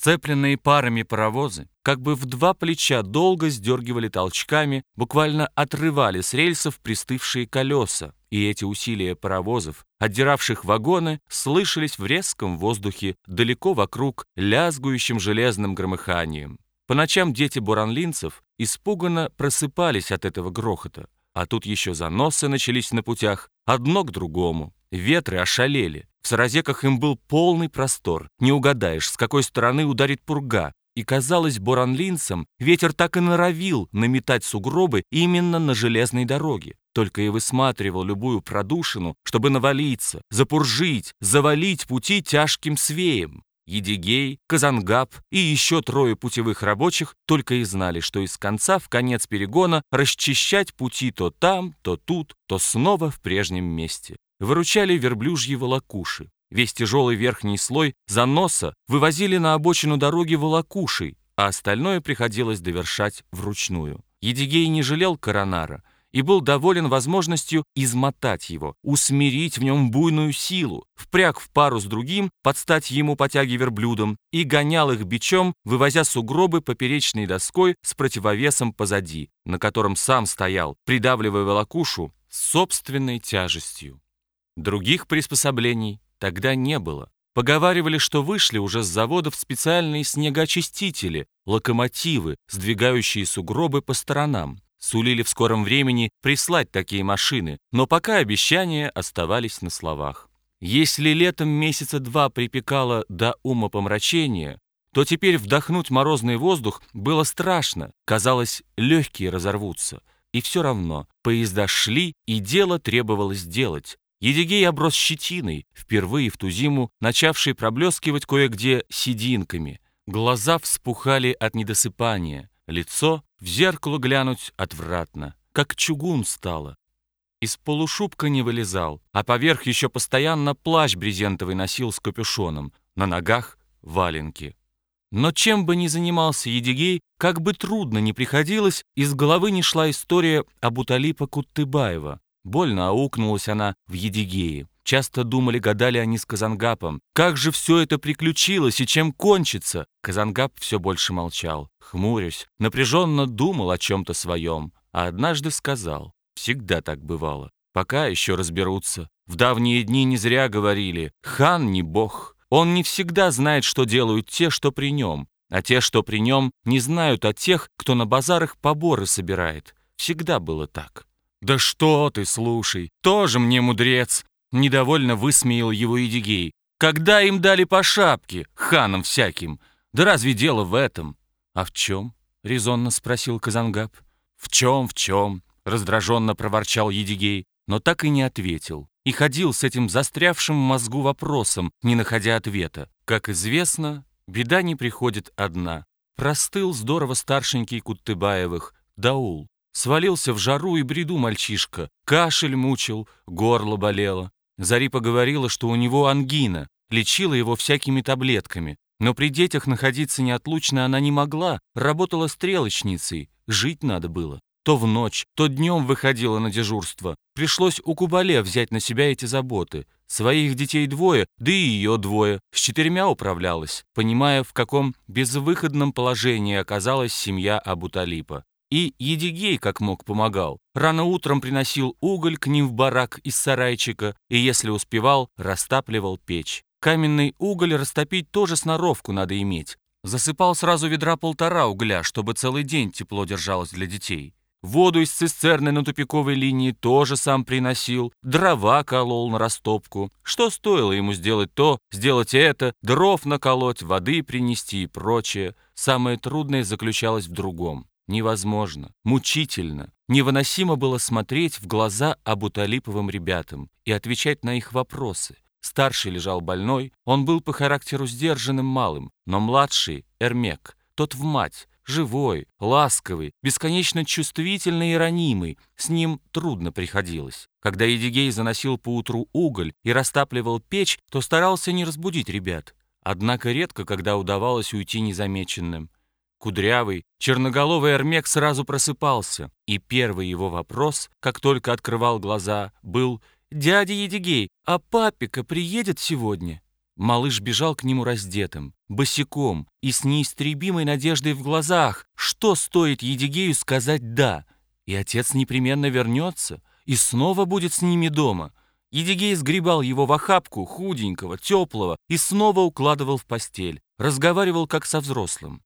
Сцепленные парами паровозы, как бы в два плеча долго сдергивали толчками, буквально отрывали с рельсов пристывшие колеса, и эти усилия паровозов, отдиравших вагоны, слышались в резком воздухе далеко вокруг лязгующим железным громыханием. По ночам дети буранлинцев испуганно просыпались от этого грохота, а тут еще заносы начались на путях, одно к другому. Ветры ошалели. В Саразеках им был полный простор. Не угадаешь, с какой стороны ударит пурга. И казалось буранлинцам, ветер так и норовил наметать сугробы именно на железной дороге. Только и высматривал любую продушину, чтобы навалиться, запуржить, завалить пути тяжким свеем. Едигей, Казангаб и еще трое путевых рабочих только и знали, что из конца в конец перегона расчищать пути то там, то тут, то снова в прежнем месте выручали верблюжьи волокуши. Весь тяжелый верхний слой заноса вывозили на обочину дороги волокушей, а остальное приходилось довершать вручную. Едигей не жалел коронара и был доволен возможностью измотать его, усмирить в нем буйную силу, впряг в пару с другим, подстать ему потяги верблюдом и гонял их бичом, вывозя сугробы поперечной доской с противовесом позади, на котором сам стоял, придавливая волокушу собственной тяжестью. Других приспособлений тогда не было. Поговаривали, что вышли уже с заводов специальные снегоочистители, локомотивы, сдвигающие сугробы по сторонам. Сулили в скором времени прислать такие машины, но пока обещания оставались на словах. Если летом месяца два припекало до ума помрачения, то теперь вдохнуть морозный воздух было страшно, казалось, легкие разорвутся. И все равно поезда шли, и дело требовалось делать. Едигей оброс щетиной, впервые в ту зиму начавший проблескивать кое-где сединками. Глаза вспухали от недосыпания, лицо в зеркало глянуть отвратно, как чугун стало. Из полушубка не вылезал, а поверх еще постоянно плащ брезентовый носил с капюшоном, на ногах валенки. Но чем бы ни занимался Едигей, как бы трудно ни приходилось, из головы не шла история об Уталипа Куттыбаева, Больно аукнулась она в Едигее. Часто думали, гадали они с Казангапом. Как же все это приключилось и чем кончится? Казангап все больше молчал. Хмурясь, напряженно думал о чем-то своем. А однажды сказал. Всегда так бывало. Пока еще разберутся. В давние дни не зря говорили. Хан не бог. Он не всегда знает, что делают те, что при нем. А те, что при нем, не знают о тех, кто на базарах поборы собирает. Всегда было так. «Да что ты, слушай, тоже мне мудрец!» Недовольно высмеял его Идигей. «Когда им дали по шапке, ханам всяким? Да разве дело в этом?» «А в чем?» — резонно спросил Казангаб. «В чем, в чем?» — раздраженно проворчал Едигей, но так и не ответил. И ходил с этим застрявшим в мозгу вопросом, не находя ответа. Как известно, беда не приходит одна. Простыл здорово старшенький Куттыбаевых, Даул. Свалился в жару и бреду мальчишка. Кашель мучил, горло болело. Зарипа говорила, что у него ангина, лечила его всякими таблетками. Но при детях находиться неотлучно она не могла, работала стрелочницей, жить надо было. То в ночь, то днем выходила на дежурство. Пришлось у Кубале взять на себя эти заботы. Своих детей двое, да и ее двое. С четырьмя управлялась, понимая, в каком безвыходном положении оказалась семья Абуталипа. И Едигей как мог помогал. Рано утром приносил уголь к ним в барак из сарайчика и, если успевал, растапливал печь. Каменный уголь растопить тоже сноровку надо иметь. Засыпал сразу ведра полтора угля, чтобы целый день тепло держалось для детей. Воду из цистерны на тупиковой линии тоже сам приносил, дрова колол на растопку. Что стоило ему сделать то, сделать это, дров наколоть, воды принести и прочее. Самое трудное заключалось в другом. Невозможно, мучительно, невыносимо было смотреть в глаза Абуталиповым ребятам и отвечать на их вопросы. Старший лежал больной, он был по характеру сдержанным малым, но младший, Эрмек, тот в мать, живой, ласковый, бесконечно чувствительный и ранимый, с ним трудно приходилось. Когда Едигей заносил поутру уголь и растапливал печь, то старался не разбудить ребят. Однако редко, когда удавалось уйти незамеченным. Кудрявый, черноголовый Эрмек сразу просыпался, и первый его вопрос, как только открывал глаза, был «Дядя Едигей, а папика приедет сегодня?» Малыш бежал к нему раздетым, босиком и с неистребимой надеждой в глазах, что стоит Едигею сказать «да», и отец непременно вернется и снова будет с ними дома. Едигей сгребал его в охапку, худенького, теплого, и снова укладывал в постель, разговаривал как со взрослым.